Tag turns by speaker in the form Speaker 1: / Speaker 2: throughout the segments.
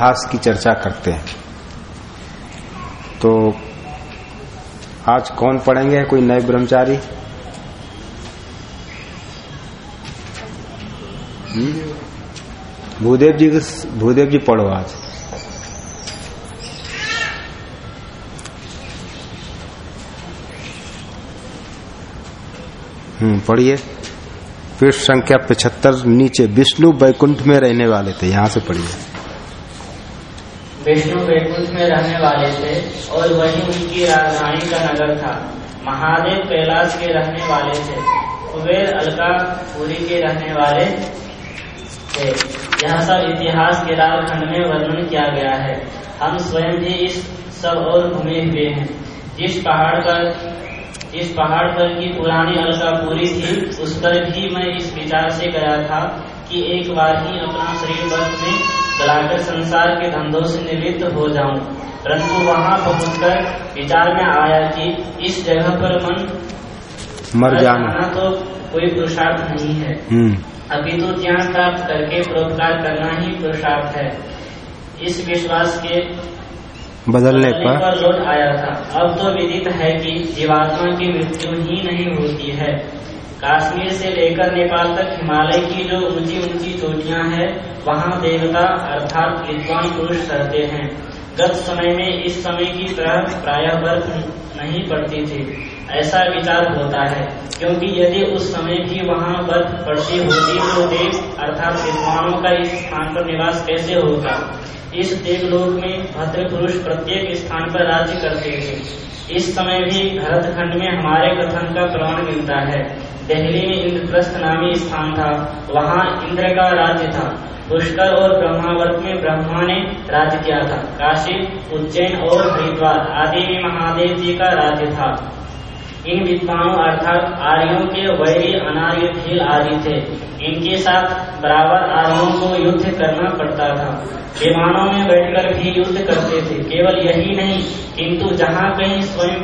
Speaker 1: इतिहास की चर्चा करते हैं। तो आज कौन पढ़ेंगे? कोई नए ब्रह्मचारी? हम्म? भूदेव जी भूदेव जी पढ़ो आज। हम्म पढ़िए। पृष्ठ संख्या पिछहत्तर, नीचे, विष्णु बैकुंठ में रहने वाले थे, यहाँ से पढ़िए।
Speaker 2: विष्णु बैकुंठ में रहने वाले थे और वही उनकी राजधानी का नगर था। महादेव कैलाश के रहने वाले थे। कुबेर अलकापुरी के रहने वाले थे। यह सब इतिहास के खंड में वर्णन किया गया है। हम स्वयं भी इस सब और घूमे हुए हैं। जिस पहाड़ पर, जिस पहाड़ पर की पुरानी अलकापुरी थी, उस पर भी मैं इस विचार से गया था कि एक बार ही अपना शरीर वर्ष में गलाकर संसार के धंधों से निवृत्त हो जाऊँ। परंतु वहाँ पहुंचकर विचार में आया कि इस जगह पर मन
Speaker 1: मर जाना।
Speaker 2: तो कोई पुरुषार्थ नहीं है।
Speaker 1: हम्म।
Speaker 2: अभी तो ज्ञान प्राप्त करके परोपकार करना ही पुरुषार्थ है। इस विश्वास के
Speaker 1: बदलने
Speaker 2: बदलने
Speaker 1: पर।
Speaker 2: पर लौट आया था। अब तो विदित है कि जीवात्मा की मृत्यु ही नहीं होती है। कश्मीर से लेकर नेपाल तक हिमालय की जो ऊँची ऊँची चोटियाँ हैं, वहाँ देवता अर्थात विद्वान पुरुष रहते हैं। गत समय में इस समय की तरह प्रायः बर्फ़ नहीं पड़ती थी। ऐसा विचार होता है, क्योंकि यदि उस समय भी वहाँ बर्फ़ पड़ती होती तो देव अर्थात विद्वानों का इस स्थान पर निवास कैसे होगा इस देवलोक में भद्र पुरुष प्रत्येक स्थान पर राज्य करते थे। इस समय भी भरत खंड में हमारे कथन का प्रमाण मिलता है। दिल्ली में इंद्रप्रस्थ नामी स्थान था। वहाँ इंद्र का राज्य था। पुष्कर और ब्रह्मावर्त में ब्रह्मा ने राज्य किया था। काशी, उज्जैन और हरिद्वार आदि में महादेव जी का राज्य था। इन विद्वानों अर्थात आर्यों के वैरी अनार्य भील आदि थे। इनके साथ बराबर आर्यों को युद्ध करना पड़ता था। विमानों में बैठकर भी युद्ध करते थे। केवल यही नहीं, किंतु जहाँ कहीं स्वयं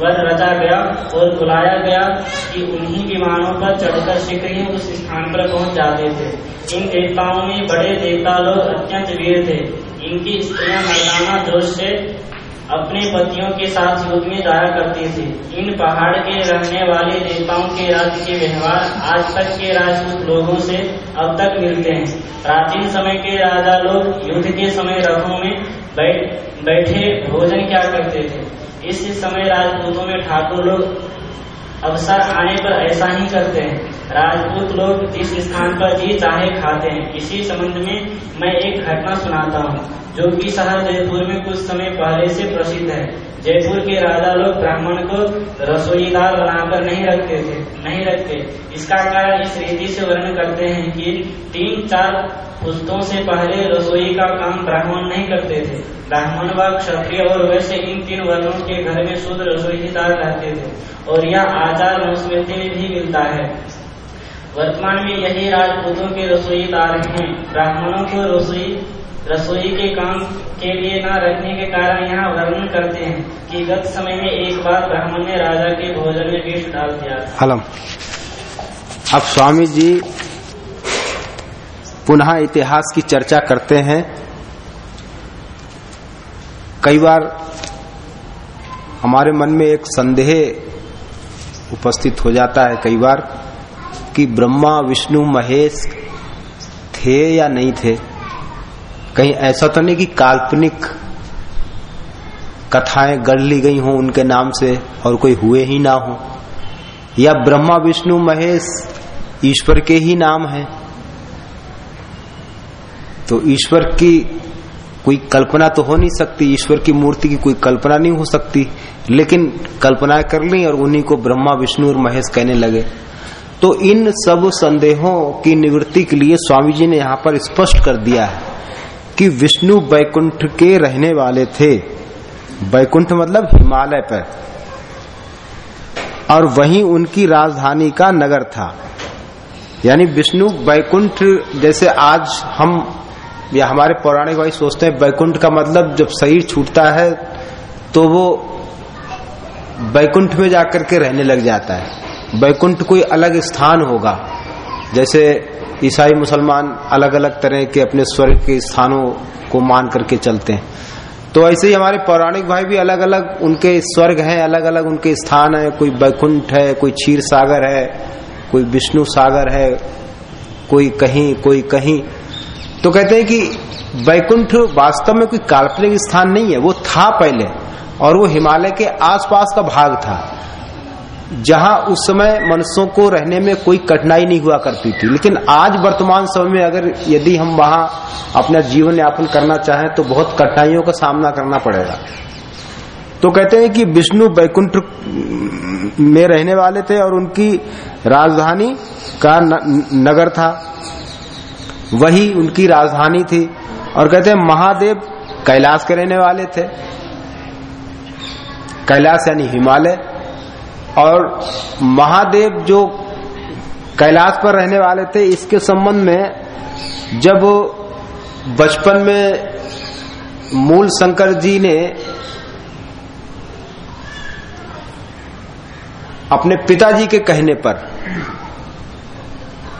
Speaker 2: वर रचा गया और बुलाया गया कि उन्हीं विमानों पर चढ़कर शीघ्र ही उस स्थान पर पहुँच जाते थे। इन देवताओं में बड़े देवता लोग अत्यंत वीर थे। इनकी स्त्रियाँ मर्दाना जोश से अपने पतियों के साथ युद्ध में जाया करती थी। इन पहाड़ के रहने वाले देवताओं के राज्य के व्यवहार आज तक के राजपूत लोगों से अब तक मिलते हैं। प्राचीन समय के राजा लोग युद्ध के समय रथों में बैठ, बैठे भोजन क्या करते थे? इस समय राजपूतों में ठाकुर लोग अवसर आने पर ऐसा ही करते हैं। राजपूत लोग इस स्थान पर जी चाहे खाते हैं। इसी संबंध में मैं एक घटना सुनाता हूँ, जो कि शहर जयपुर में कुछ समय पहले से प्रसिद्ध है। जयपुर के राजा लोग ब्राह्मण को रसोईदार बनाकर नहीं रखते थे, नहीं रखते। इसका कारण इस रीति से वर्णन करते हैं कि तीन चार पुस्तों से पहले रसोई का काम ब्राह्मण नहीं करते थे। ब्राह्मण व क्षत्रिय और वैसे इन तीन वर्णों के घर में शुद्ध रसोईदार रहते थे और यह आचार मनुस्मृति में भी मिलता है। वर्तमान में यही राजपूतों के रसोईदार हैं। ब्राह्मणों को रसोई रसोई के काम के लिए न रखने के कारण यहाँ वर्णन करते हैं कि गत समय में एक बार ब्राह्मण ने राजा के भोजन में विष डाल दिया था।
Speaker 1: अलम अब स्वामी जी पुनः इतिहास की चर्चा करते हैं। कई बार हमारे मन में एक संदेह उपस्थित हो जाता है कई बार कि ब्रह्मा, विष्णु, महेश थे या नहीं थे। कहीं ऐसा तो नहीं कि काल्पनिक कथाएँ गढ़ ली गई हों उनके नाम से और कोई हुए ही ना हो। या ब्रह्मा, विष्णु, महेश ईश्वर के ही नाम है। तो ईश्वर की कोई कल्पना तो हो नहीं सकती, ईश्वर की मूर्ति की कोई कल्पना नहीं हो सकती, लेकिन कल्पना कर ली और उन्हीं को ब्रह्मा, विष्णु और महेश कहने लगे। तो इन सब संदेहों की निवृत्ति के लिए स्वामी जी ने यहाँ पर स्पष्ट कर दिया है। कि विष्णु बैकुंठ के रहने वाले थे। बैकुंठ मतलब हिमालय पर। और वहीं उनकी राजधानी का नगर था। यानी विष्णु बैकुंठ जैसे आज हम या हमारे पौराणिक भाई सोचते हैं बैकुंठ का मतलब जब शरीर छूटता है तो वो बैकुंठ में जाकर के रहने लग जाता है। बैकुंठ कोई अलग स्थान होगा। जैसे ईसाई मुसलमान अलग अलग तरह के अपने स्वर्ग के स्थानों को मान करके चलते हैं। तो ऐसे ही हमारे पौराणिक भाई भी अलग अलग उनके स्वर्ग हैं अलग अलग उनके स्थान है। कोई बैकुंठ है, कोई क्षीर सागर है, कोई विष्णु सागर है, कोई कहीं कोई कहीं। तो कहते हैं कि बैकुंठ वास्तव में कोई काल्पनिक स्थान नहीं है, वो था पहले और वो हिमालय के आसपास का भाग था। जहाँ उस समय मनुष्यों को रहने में कोई कठिनाई नहीं हुआ करती थी। लेकिन आज वर्तमान समय में अगर यदि हम वहाँ अपना जीवन यापन करना चाहें तो बहुत कठिनाइयों का सामना करना पड़ेगा। तो कहते हैं कि विष्णु बैकुंठ में रहने वाले थे और उनकी राजधानी का नगर था। वही उनकी राजधानी थी और कहते हैं महादेव कैलाश के रहने वाले थे। कैलाश यानी हिमालय। और महादेव जो कैलाश पर रहने वाले थे, इसके संबंध में जब बचपन में मूल शंकर जी ने अपने पिताजी के कहने पर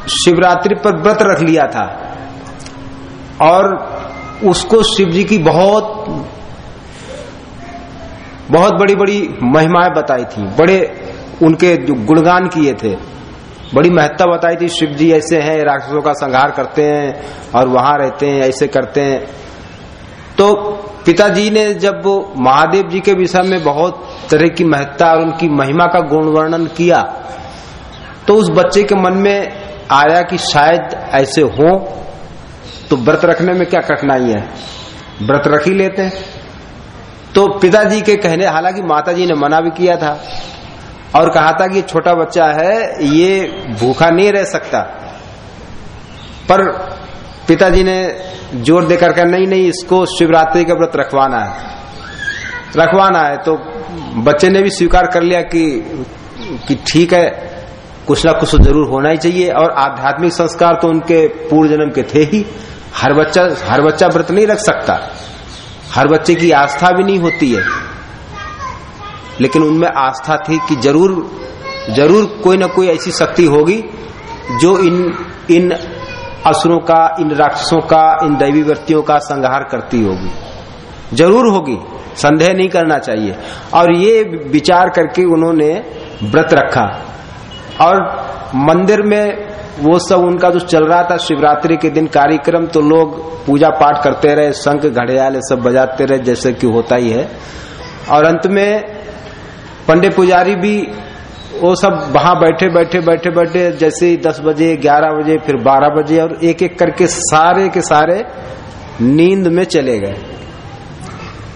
Speaker 1: शिवरात्रि पर व्रत रख लिया था और उसको शिव जी की बहुत बहुत बड़ी बड़ी महिमाएँ बताई थी, बड़े उनके जो गुणगान किए थे। बड़ी महत्ता बताई थी, शिव जी ऐसे हैं, राक्षसों का संहार करते हैं और वहाँ रहते हैं, ऐसे करते हैं। तो पिताजी ने जब महादेव जी के विषय में बहुत तरह की महत्ता और उनकी महिमा का गुण वर्णन किया तो उस बच्चे के मन में आया कि शायद ऐसे हो तो व्रत रखने में क्या कठिनाई है? व्रत रख ही लेते हैं। तो पिताजी के कहने, हालाँकि माताजी ने मना भी किया था। और कहा था कि छोटा बच्चा है, ये भूखा नहीं रह सकता। पर पिताजी ने ज़ोर देकर कहा, नहीं नहीं, इसको शिवरात्रि का व्रत रखवाना है। रखवाना है तो बच्चे ने भी स्वीकार कर लिया कि कि ठीक है, कुछ ना कुछ ज़रूर होना ही चाहिए। और आध्यात्मिक संस्कार तो उनके पूर्व जन्म के थे ही। हर बच्चा हर बच्चा व्रत नहीं रख सकता। हर बच्चे की आस्था भी नहीं होती है। लेकिन उनमें आस्था थी कि ज़रूर ज़रूर कोई ना कोई ऐसी शक्ति होगी जो इन इन असुरों का, इन राक्षसों का, इन दैवी व्यक्तियों का संहार करती होगी। ज़रूर होगी, संदेह नहीं करना चाहिए। और ये विचार करके उन्होंने व्रत रखा। और मंदिर में वो सब उनका जो चल रहा था, शिवरात्रि के दिन कार्यक्रम तो लोग पूजा पाठ करते रहे, शंख, घड़ियाल सब बजाते रहे, जैसे कि होता ही है। और अंत में पंडित पुजारी भी वो सब वहाँ बैठे बैठे बैठे बैठे, जैसे ही दस बजे, ग्यारह बजे, फिर बारह बजे और एक एक करके सारे के सारे नींद में चले गए।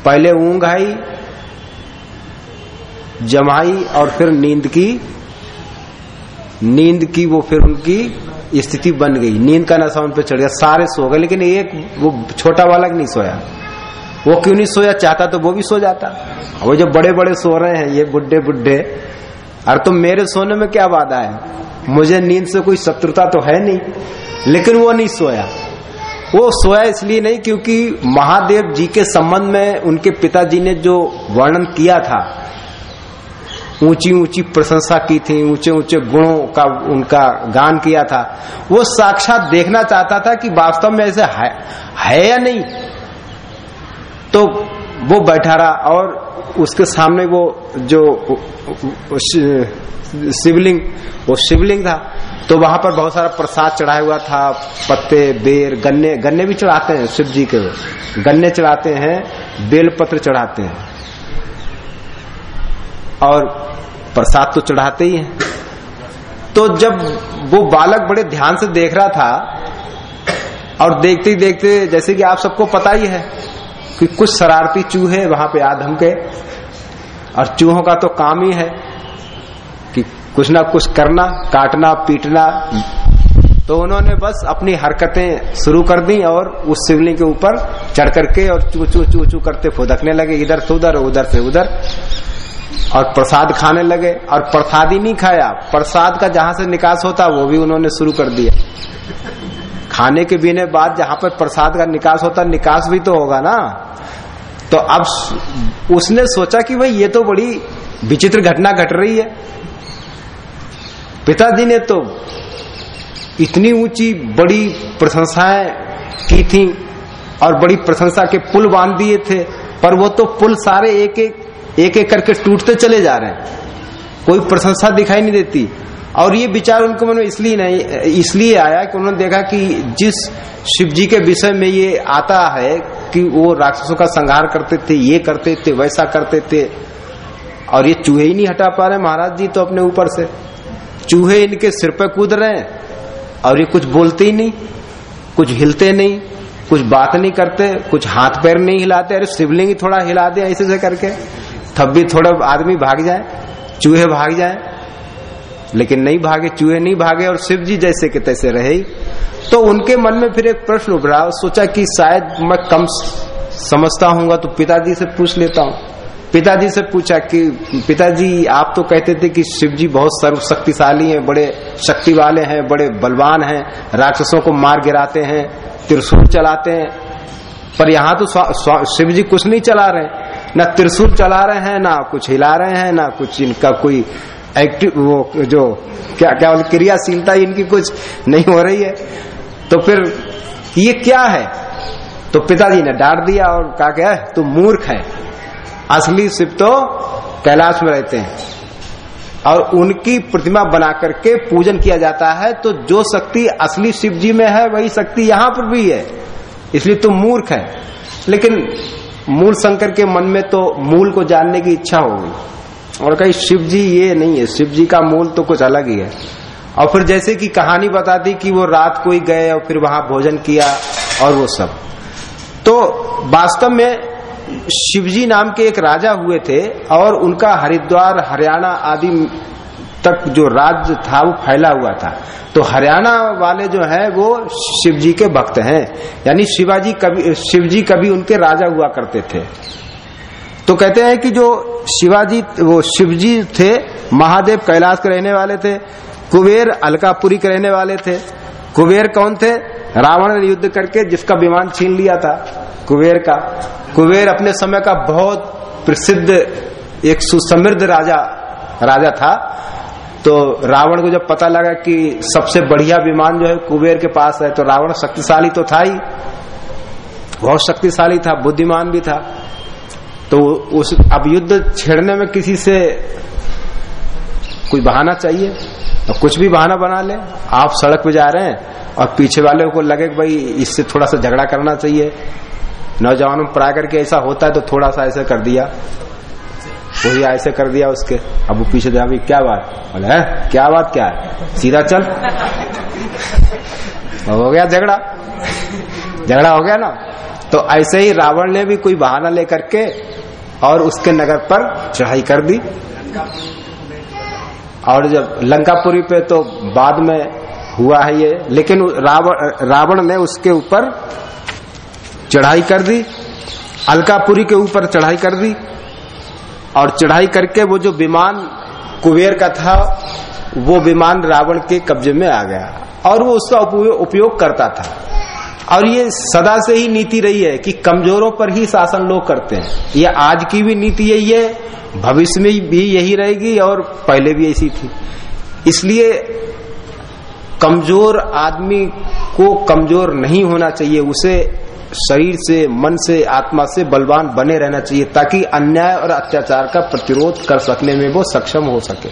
Speaker 1: पहले ऊंघ आई, जमाई और फिर नींद की नींद की वो फिर उनकी स्थिति बन गई। नींद का नशा उन पर चढ़ गया, सारे सो गए, लेकिन एक वो छोटा बालक नहीं सोया। वो क्यों नहीं सोया? चाहता तो वो भी सो जाता। वो जो बड़े बड़े सो रहे हैं ये बुढ़े बुढ़े अरे तो मेरे सोने में क्या वादा है? मुझे नींद से कोई शत्रुता तो है नहीं लेकिन वो नहीं सोया। वो सोया इसलिए नहीं क्योंकि महादेव जी के संबंध में उनके पिताजी ने जो वर्णन किया था ऊँची ऊँची प्रशंसा की थी ऊँचे ऊँचे गुणों का उनका गान किया था वो साक्षात देखना चाहता था कि वास्तव में ऐसे है, है या नहीं। वो बैठा रहा और उसके सामने वो जो शिवलिंग, वो शिवलिंग था। तो वहाँ पर बहुत सारा प्रसाद चढ़ाया हुआ था। पत्ते, बेर, गन्ने गन्ने भी चढ़ाते हैं शिव जी के। गन्ने चढ़ाते हैं, बेलपत्र चढ़ाते हैं। और प्रसाद तो चढ़ाते ही हैं। तो जब वो बालक बड़े ध्यान से देख रहा था और देखते ही देखते जैसे कि आप सबको पता ही है कि कुछ शरारती चूहे वहाँ पे आधम के। और चूहों का तो काम ही है कि कुछ ना कुछ करना, काटना, पीटना। तो उन्होंने बस अपनी हरकतें शुरू कर दी और उस शिवलिंग के ऊपर चढ़ करके और चू चू चू चू करते फुदकने लगे, इधर से उधर उधर से उधर। और प्रसाद खाने लगे। और प्रसाद ही नहीं खाया। प्रसाद का जहाँ से निकास होता, वो भी उन्होंने शुरू कर दिया। खाने के बीने बाद जहाँ पर प्रसाद का निकास होता, निकास भी तो होगा ना। तो अब उसने सोचा कि भाई ये तो बड़ी विचित्र घटना घट रही है। पिताजी ने तो इतनी ऊँची बड़ी प्रशंसाएँ की थी और बड़ी प्रशंसा के पुल बाँध दिए थे, पर वो तो पुल सारे एक एक एक एक करके टूटते चले जा रहे हैं। कोई प्रशंसा दिखाई नहीं देती। और ये विचार उनके मन में इसलिए नहीं, इसलिए आया कि उन्होंने देखा कि जिस शिव जी के विषय में ये आता है कि वो राक्षसों का संहार करते थे, ये करते थे, वैसा करते थे। और ये चूहे ही नहीं हटा पा रहे, महाराज जी तो अपने ऊपर से। चूहे इनके सिर पर कूद रहे हैं, और ये कुछ बोलते ही नहीं, कुछ हिलते नहीं, कुछ बात नहीं करते, कुछ हाथ पैर नहीं हिलाते, अरे शिवलिंग थोड़ा हिला दे ऐसे से करके। तब भी थोड़ा आदमी भाग जाए, चूहे भाग जाए। लेकिन नहीं भागे, चूहे नहीं भागे, और शिव जी जैसे के तैसे रहे ही। तो उनके मन में फिर एक प्रश्न उभरा, सोचा कि शायद मैं कम समझता हूँ तो पिताजी से पूछ लेता हूँ। पिताजी से पूछा कि, पिताजी, आप तो कहते थे कि शिव जी बहुत सर्वशक्तिशाली हैं, बड़े शक्ति वाले हैं, बड़े बलवान हैं, राक्षसों को मार गिराते हैं, त्रिशूल चलाते हैं। पर यहाँ तो शिव जी कुछ नहीं चला रहे न त्रिशूल चला रहे हैं, ना कुछ हिला रहे हैं, ना कुछ इनका कोई एक्टिव वो जो, क्या क्या क्रियाशीलता इनकी कुछ नहीं हो रही है। तो फिर ये क्या है? तो पिताजी ने डांट दिया और कहा क्या तू मूर्ख है। असली शिव तो कैलाश में रहते हैं। और उनकी प्रतिमा बना करके पूजन किया जाता है तो जो शक्ति असली शिव जी में है, वही शक्ति यहाँ पर भी है। इसलिए तुम मूर्ख है। लेकिन मूल शंकर के मन में तो मूल को जानने की इच्छा होगी और कहीं शिव जी ये नहीं है। शिव जी का मूल तो कुछ अलग ही है। और फिर जैसे कि कहानी बताती कि वो रात को ही गए और फिर वहाँ भोजन किया और वो सब। तो वास्तव में शिवजी नाम के एक राजा हुए थे और उनका हरिद्वार, हरियाणा आदि तक जो राज्य था, वो फैला हुआ था। तो हरियाणा वाले जो हैं, वो शिव जी के भक्त हैं। यानी शिवाजी कभी शिव जी कभी उनके राजा हुआ करते थे। तो कहते हैं कि जो शिवाजी, वो शिवजी थे, महादेव कैलाश के रहने वाले थे। कुबेर अलकापुरी के रहने वाले थे। कुबेर कौन थे? रावण ने युद्ध करके जिसका विमान छीन लिया था, कुबेर का। कुबेर अपने समय का बहुत प्रसिद्ध, एक सुसमृद्ध राजा राजा था। तो रावण को जब पता लगा कि सबसे बढ़िया विमान जो है कुबेर के पास है तो रावण शक्तिशाली तो था ही। बहुत शक्तिशाली था, बुद्धिमान भी था। तो उस, अब युद्ध छेड़ने में किसी से कोई बहाना चाहिए? तो कुछ भी बहाना बना ले। आप सड़क पे जा रहे हैं और पीछे वाले को लगे भाई इससे थोड़ा सा झगड़ा करना चाहिए। नौजवानों प्राय करके ऐसा होता है तो थोड़ा सा ऐसा कर दिया। वही ऐसे कर दिया उसके। अब वो पीछे दे अभी क्या बात? बोले, है? क्या बात क्या है? सीधा चल। हो गया झगड़ा। झगड़ा हो गया ना? तो ऐसे ही रावण ने भी कोई बहाना लेकर के और उसके नगर पर चढ़ाई कर दी। और जब लंकापुरी पे तो बाद में हुआ है ये, लेकिन रावण रावण ने उसके ऊपर चढ़ाई कर दी, अलकापुरी के ऊपर चढ़ाई कर दी, और चढ़ाई करके वो जो विमान कुबेर का था, वो विमान रावण के कब्जे में आ गया, और वो उसका उपयोग करता था। और ये सदा से ही नीति रही है कि कमजोरों पर ही शासन लोग करते हैं। ये आज की भी नीति यही है, भविष्य में भी यही रहेगी और पहले भी ऐसी थी। इसलिए कमज़ोर आदमी को कमज़ोर नहीं होना चाहिए, उसे शरीर से, मन से, आत्मा से बलवान बने रहना चाहिए ताकि अन्याय और अत्याचार का प्रतिरोध कर सकने में वो सक्षम हो सके।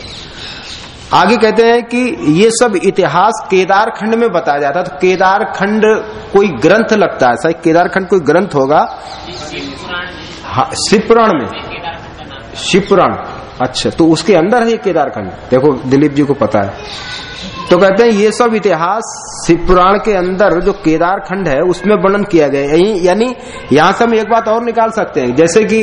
Speaker 1: आगे कहते हैं कि ये सब इतिहास केदार खंड में बताया जाता है। तो केदार खंड कोई ग्रंथ लगता है? सही केदार खंड कोई ग्रंथ होगा? हाँ शिवपुराण में। शिवपुराण। अच्छा तो उसके अंदर है ये केदार खंड देखो, दिलीप जी को पता है। तो कहते हैं ये सब इतिहास शिव पुराण के अंदर जो केदार खंड है, उसमें वर्णन किया गया यानी यहाँ से हम एक बात और निकाल सकते हैं। जैसे कि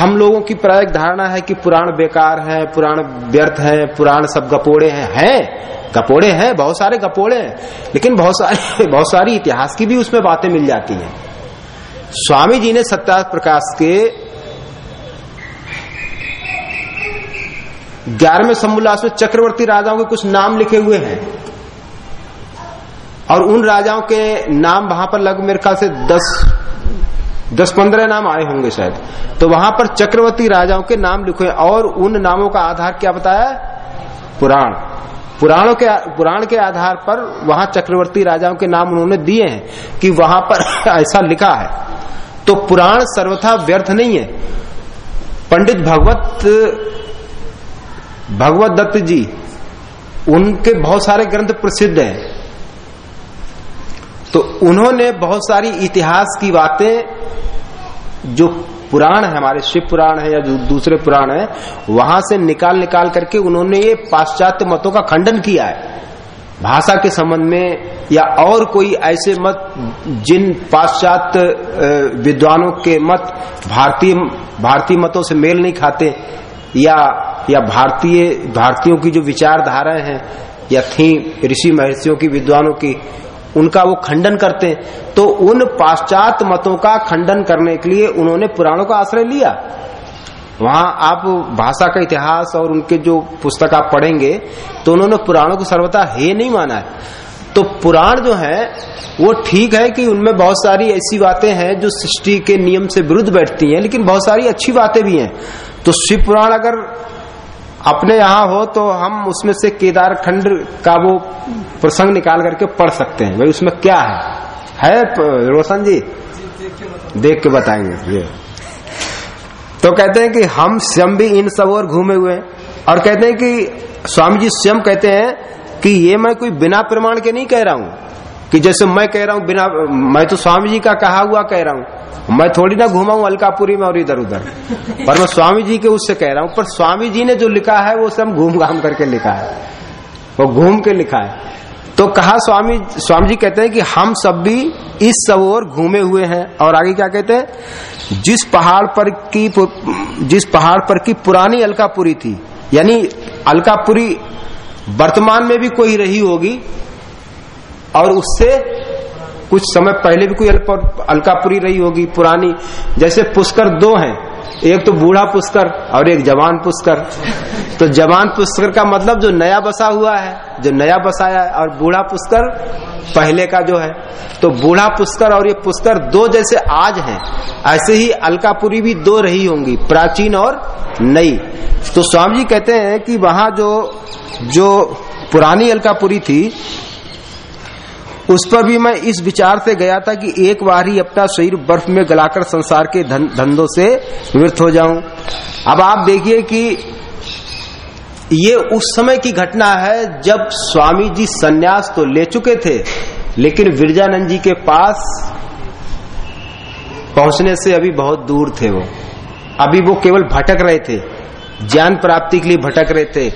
Speaker 1: हम लोगों की प्राय धारणा है कि पुराण बेकार है, पुराण व्यर्थ है, पुराण सब गपोड़े हैं। हैं, गपोड़े हैं, बहुत सारे गपोड़े हैं। लेकिन बहुत सारे, बहुत सारी इतिहास की भी उसमें बातें मिल जाती हैं। स्वामी जी ने सत्या प्रकाश के ग्यारहवें सम्बुलास में चक्रवर्ती राजाओं के कुछ नाम लिखे हुए हैं। और उन राजाओं के नाम वहाँ पर लग मेरे ख्याल से दस दस पंद्रह नाम आए होंगे शायद। तो वहाँ पर चक्रवर्ती राजाओं के नाम लिखे और उन नामों का आधार क्या बताया? पुराण। पुराणों के पुराण के आधार पर वहाँ चक्रवर्ती राजाओं के नाम उन्होंने दिए हैं कि वहाँ पर ऐसा लिखा है। तो पुराण सर्वथा व्यर्थ नहीं है। पंडित भगवत भगवत दत्त जी, उनके बहुत सारे ग्रंथ प्रसिद्ध हैं। तो उन्होंने बहुत सारी इतिहास की बातें जो पुराण है, हमारे शिव पुराण है या जो दूसरे पुराण है, वहाँ से निकाल निकाल करके उन्होंने ये पाश्चात्य मतों का खंडन किया है। भाषा के संबंध में या और कोई ऐसे मत जिन पाश्चात्य विद्वानों के मत भारतीय भारतीय मतों से मेल नहीं खाते या या भारतीय, भारतीयों की जो विचारधाराएँ हैं या थी, ऋषि, महर्षियों की, विद्वानों की उनका वो खंडन करते हैं। तो उन पाश्चात मतों का खंडन करने के लिए उन्होंने पुराणों का आश्रय लिया। वहाँ आप भाषा का इतिहास और उनके जो पुस्तक आप पढ़ेंगे तो उन्होंने पुराणों को सर्वथा हे नहीं माना है। तो पुराण जो है, वो ठीक है कि उनमें बहुत सारी ऐसी बातें हैं जो सृष्टि के नियम से विरुद्ध बैठती हैं, लेकिन बहुत सारी अच्छी बातें भी हैं। तो शिव पुराण अगर अपने यहाँ हो तो हम उसमें से केदार खंड का वो प्रसंग निकाल करके पढ़ सकते हैं। भाई, उसमें क्या है? है रोशन जी? देख के बताएँगे ये। तो कहते हैं कि हम स्वयं भी इन सब और घूमे हुए और कहते हैं कि स्वामी जी स्वयं कहते हैं कि ये मैं कोई बिना प्रमाण के नहीं कह रहा हूँ। कि जैसे मैं कह रहा हूँ, बिना, मैं तो स्वामी जी का कहा हुआ कह रहा हूँ। मैं थोड़ी ना घूमा हूँ अलकापुरी में और इधर उधर। पर मैं स्वामी जी के उससे कह रहा हूँ, पर स्वामी जी ने जो लिखा है, वो सब घूम घाम करके लिखा है। वो घूम के लिखा है। तो कहा स्वामी स्वामी जी कहते हैं कि हम सब भी इस सब ओर घूमे हुए हैं। और आगे क्या कहते हैं? जिस पहाड़ पर की जिस पहाड़ पर की पुरानी अलकापुरी थी, यानी अलकापुरी वर्तमान में भी कोई रही होगी और उससे कुछ समय पहले भी कोई अलकापुरी रही होगी, पुरानी। जैसे पुष्कर दो हैं। एक तो बूढ़ा पुष्कर और एक जवान पुष्कर। तो जवान पुष्कर का मतलब जो नया बसा हुआ है, जो नया बसाया है, और बूढ़ा पुष्कर पहले का जो है। तो बूढ़ा पुष्कर और ये पुष्कर दो जैसे आज हैं। ऐसे ही अलकापुरी भी दो रही होंगी, प्राचीन और नई। तो स्वामी जी कहते हैं कि वहाँ जो जो पुरानी अलकापुरी थी उस पर भी मैं इस विचार से गया था कि एक बार ही अपना शरीर बर्फ़ में गलाकर संसार के धंधों से निवृत्त हो जाऊँ। अब आप देखिए कि ये उस समय की घटना है जब स्वामी जी सन्यास तो ले चुके थे, लेकिन विरजानंद जी के पास पहुँचने से अभी बहुत दूर थे वो। अभी वो केवल भटक रहे थे, ज्ञान प्राप्ति के लिए भटक रहे थे।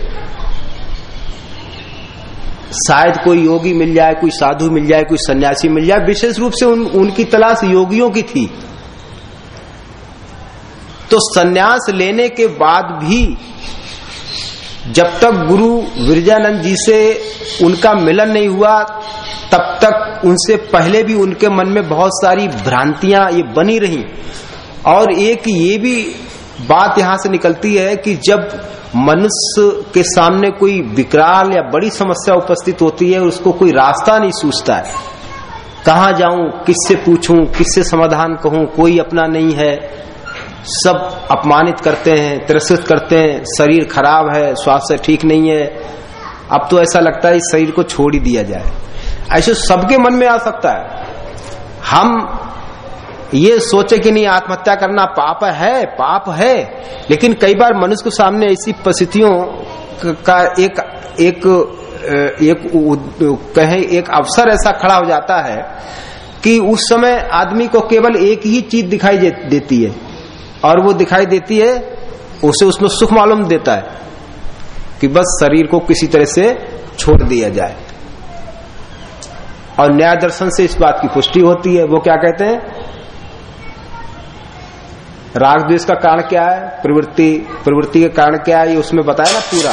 Speaker 1: शायद कोई योगी मिल जाए कोई साधु मिल जाए कोई सन्यासी मिल जाए विशेष रूप से उन, उनकी तलाश योगियों की थी। तो सन्यास लेने के बाद भी जब तक गुरु विरजानंद जी से उनका मिलन नहीं हुआ तब तक उनसे पहले भी उनके मन में बहुत सारी भ्रांतियाँ ये बनी रही। और एक ये भी बात यहाँ से निकलती है कि जब मनुष्य के सामने कोई विकराल या बड़ी समस्या उपस्थित होती है उसको कोई रास्ता नहीं सूझता है। कहा जाऊँ, किससे पूछूँ, किससे समाधान कहूँ, कोई अपना नहीं है। सब अपमानित करते हैं, तिरस्कृत करते हैं, शरीर खराब है, स्वास्थ्य ठीक नहीं है। अब तो ऐसा लगता है इस शरीर को छोड़ ही दिया जाए। ऐसे सबके मन में आ सकता है। हम ये सोचे कि नहीं, आत्महत्या करना पाप है पाप है। लेकिन कई बार मनुष्य के सामने ऐसी परिस्थितियों का एक एक एक कहें, एक अवसर ऐसा खड़ा हो जाता है कि उस समय आदमी को केवल एक ही चीज़ दिखाई देती है। और वो दिखाई देती है, उसे उसमें सुख मालूम देता है कि बस शरीर को किसी तरह से छोड़ दिया जाए। और न्याय दर्शन से इस बात की पुष्टि होती है। वो क्या कहते हैं? राग द्वेष का कारण क्या है? प्रवृत्ति प्रवृत्ति का कारण क्या है? ये उसमें बताया ना पूरा।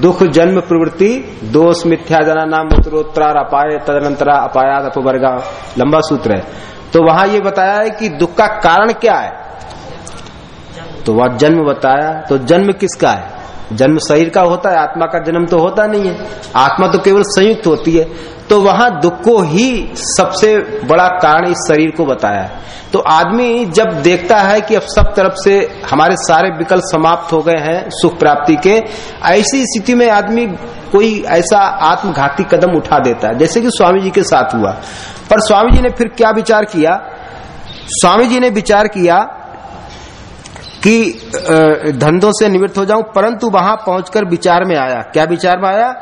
Speaker 1: दुख, जन्म, प्रवृत्ति, दोष, मिथ्या जना नाम उत्तरोत्तरार अपाय, तदनंतरा अपायाद, अपवर्गा, लंबा सूत्र है। तो वहाँ ये बताया है कि दुख का कारण क्या है? तो वह जन्म बताया। तो जन्म किसका है? जन्म शरीर का होता है, आत्मा का जन्म तो होता नहीं है। आत्मा तो केवल संयुक्त होती है। तो वहाँ दुख को ही सबसे बड़ा कारण इस शरीर को बताया तो आदमी जब देखता है कि अब सब तरफ़ से हमारे सारे विकल्प समाप्त हो गए हैं सुख प्राप्ति के, ऐसी स्थिति में आदमी कोई ऐसा आत्मघाती कदम उठा देता है, जैसे कि स्वामी जी के साथ हुआ। पर स्वामी जी ने फिर क्या विचार किया? स्वामी जी ने विचार किया कि धंधों से निवृत्त हो जाऊँ, परंतु वहाँ पहुंचकर विचार में आया। क्या विचार में आया?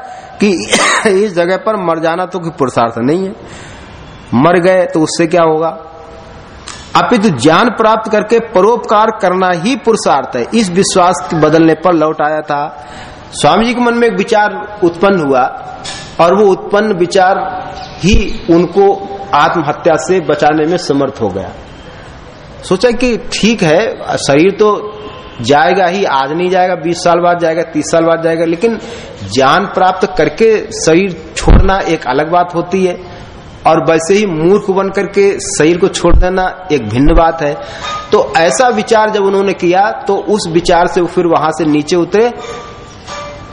Speaker 1: कि इस जगह पर मर जाना तो कोई पुरुषार्थ नहीं है। मर गए तो उससे क्या होगा? अपितु ज्ञान प्राप्त करके परोपकार करना ही पुरुषार्थ है। इस विश्वास के बदलने पर लौट आया था। स्वामी जी के मन में एक विचार उत्पन्न हुआ, और वो उत्पन्न विचार ही उनको आत्महत्या से बचाने में समर्थ हो गया। सोचा कि ठीक है, शरीर तो जाएगा ही, आज नहीं जाएगा, बीस साल बाद जाएगा, तीस साल बाद जाएगा, लेकिन ज्ञान प्राप्त करके शरीर छोड़ना एक अलग बात होती है। और वैसे ही मूर्ख बन करके शरीर को छोड़ देना एक भिन्न बात है। तो ऐसा विचार जब उन्होंने किया तो उस विचार से फिर वहाँ से नीचे उतरे।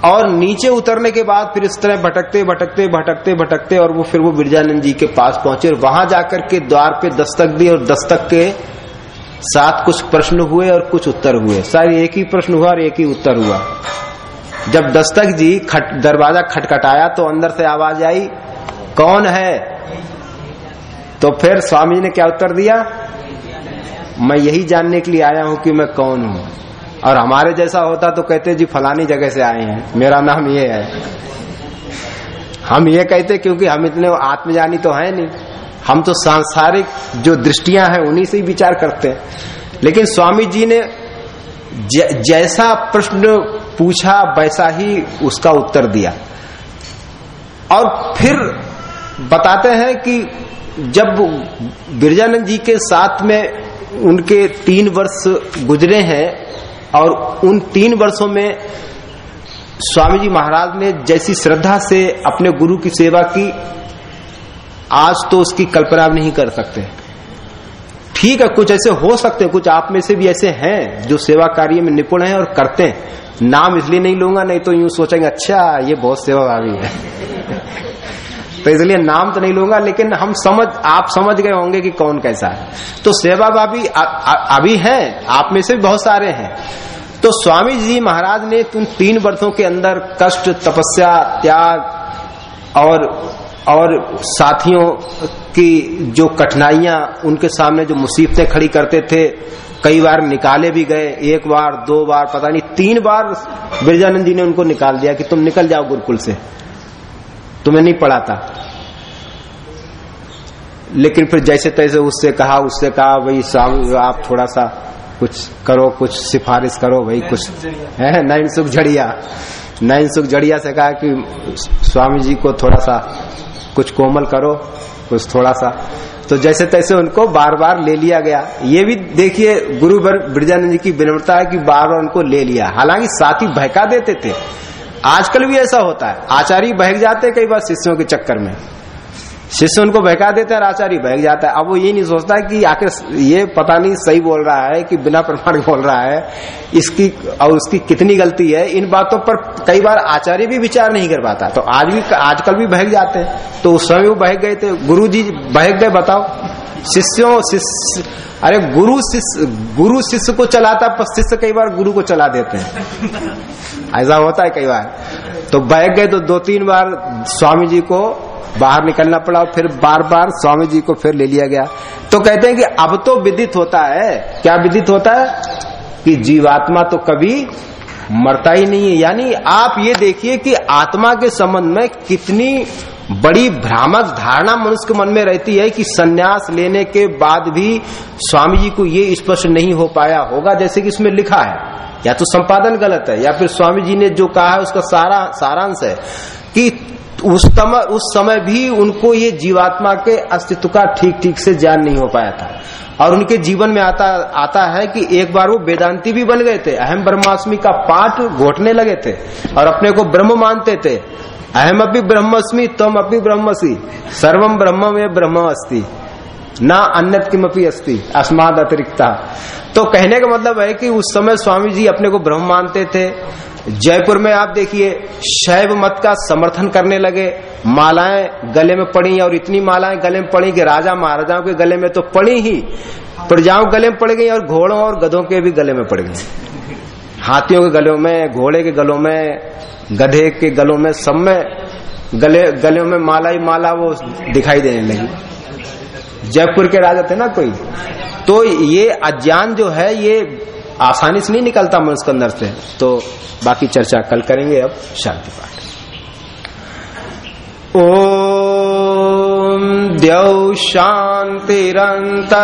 Speaker 1: और नीचे उतरने के बाद फिर इस तरह भटकते भटकते भटकते भटकते, और वो फिर वो बिरजानंद जी के पास पहुँचे। और वहाँ जाकर के द्वार पे दस्तक दी और दस्तक के साथ कुछ प्रश्न हुए और कुछ उत्तर हुए। शायद एक ही प्रश्न हुआ और एक ही उत्तर हुआ। जब दस्तक जी खट, दरवाज़ा खटखटाया तो अंदर से आवाज़ आई, कौन है? तो फिर स्वामी ने क्या उत्तर दिया? मैं यही जानने के लिए आया हूँ कि मैं कौन हूँ। और हमारे जैसा होता तो कहते, जी, फलानी जगह से आए हैं। मेरा नाम ये है। हम ये कहते क्योंकि हम इतने आत्मजानी तो है नहीं। हम तो सांसारिक जो दृष्टियाँ हैं, उन्हीं से ही विचार करते हैं। लेकिन स्वामी जी ने जैसा प्रश्न पूछा, वैसा ही उसका उत्तर दिया। और फिर बताते हैं कि जब बिरजानंद जी के साथ में उनके तीन वर्ष गुजरे हैं, और उन तीन वर्षों में स्वामी जी महाराज ने जैसी श्रद्धा से अपने गुरु की सेवा की आज तो उसकी कल्पना नहीं कर सकते। ठीक है, कुछ ऐसे हो सकते हैं, कुछ आप में से भी ऐसे हैं जो सेवा कार्य में निपुण हैं और करते हैं। नाम इसलिए नहीं लूँगा, नहीं तो यूँ सोचेंगे अच्छा ये बहुत सेवा भावी है। तो इसलिए नाम तो नहीं लूँगा, लेकिन हम समझ, आप समझ गए होंगे कि कौन कैसा है। तो सेवा भावी अभी है, आप में से भी बहुत सारे हैं। तो स्वामी जी महाराज ने तुम तीन वर्षों के अंदर कष्ट, तपस्या, त्याग और और साथियों की जो कठिनाइयाँ उनके सामने जो मुसीबतें खड़ी करते थे कई बार निकाले भी गए एक बार दो बार पता नहीं तीन बार बिरजानंद जी ने उनको निकाल दिया कि तुम निकल जाओ गुरुकुल से। तुम्हें नहीं पढ़ाता लेकिन फिर जैसे तैसे उससे कहा उससे कहा भाई आप थोड़ा सा कुछ करो कुछ सिफारिश करो भाई कुछ है नैन सुख झड़िया नैन सुख जड़िया से कहा कि स्वामी जी को थोड़ा सा कुछ कोमल करो, कुछ थोड़ा सा। तो जैसे तैसे उनको बार बार ले लिया गया। ये भी देखिए, गुरु ब्रजानंद जी की विनम्रता है कि बार बार उनको ले लिया। हालाँकि साथी बहका देते थे। आजकल भी ऐसा होता है। आचार्य बहक जाते कई बार शिष्यों के चक्कर में। शिष्य उनको बहका देता है आचार्य बहक जाता है। अब वो ये नहीं सोचता कि आखिर ये पता नहीं सही बोल रहा है कि बिना प्रमाण बोल रहा है। इसकी और उसकी कितनी गलती है, इन बातों पर कई बार आचार्य भी विचार नहीं कर पाता। तो आज भी, आजकल भी बहक जाते हैं। तो उस समय वो बहक गए थे। गुरु जी बहक गए, बताओ। शिष्यों, शिष्य, अरे गुरु शिष्य गुरु शिष्य को चलाता पर शिष्य कई बार गुरु को चला देते हैं। ऐसा होता है कई बार। तो बहक गए तो दो तीन बार स्वामी जी को बाहर निकलना पड़ा और फिर बार बार स्वामी जी को फिर ले लिया गया। तो कहते हैं कि अब तो विदित होता है। क्या विदित होता है? कि जीवात्मा तो कभी मरता ही नहीं है। यानी आप ये देखिए कि आत्मा के संबंध में कितनी बड़ी भ्रामक धारणा मनुष्य के मन में रहती है कि सन्यास लेने के बाद भी स्वामी जी को ये स्पष्ट नहीं हो पाया होगा, जैसे कि इसमें लिखा है। या तो संपादन गलत है, या फिर स्वामी जी ने जो कहा है उसका सारा सारांश है कि उस समय उस समय भी उनको ये जीवात्मा के अस्तित्व का ठीक ठीक से ज्ञान नहीं हो पाया था। और उनके जीवन में आता आता है कि एक बार वो वेदांती भी बन गए थे, अहम ब्रह्मास्मि का पाठ घोटने लगे थे और अपने को ब्रह्म मानते थे। अहम अपनी ब्रह्मस्मि, तम अपनी ब्रह्मसी सर्वम ब्रह्म में ब्रह्म अस्ति, न अन्य किमपी अस्ति अस्माद अतिरिक्ता तो कहने का मतलब है कि उस समय स्वामी जी अपने को ब्रह्म मानते थे जयपुर में आप देखिए, शैव मत का समर्थन करने लगे। मालाएँ गले में पड़ी और इतनी मालाएँ गले में पड़ी कि राजा महाराजाओं के गले में तो पड़ी ही। प्रजाओं गले में पड़ गई और घोड़ों और गधों के भी गले में पड़ गई। हाथियों के गलों में, घोड़े के गलों में, गधे के गलों में, सब में गले गले में माला ही माला वो दिखाई देने लगी। जयपुर के राजा थे ना कोई? तो ये अज्ञान जो है, ये आसानी से नहीं निकलता मन उसके अंदर से। तो बाकी चर्चा कल करेंगे अब शांति पाठ। ओ द्यौ शांतिरंतर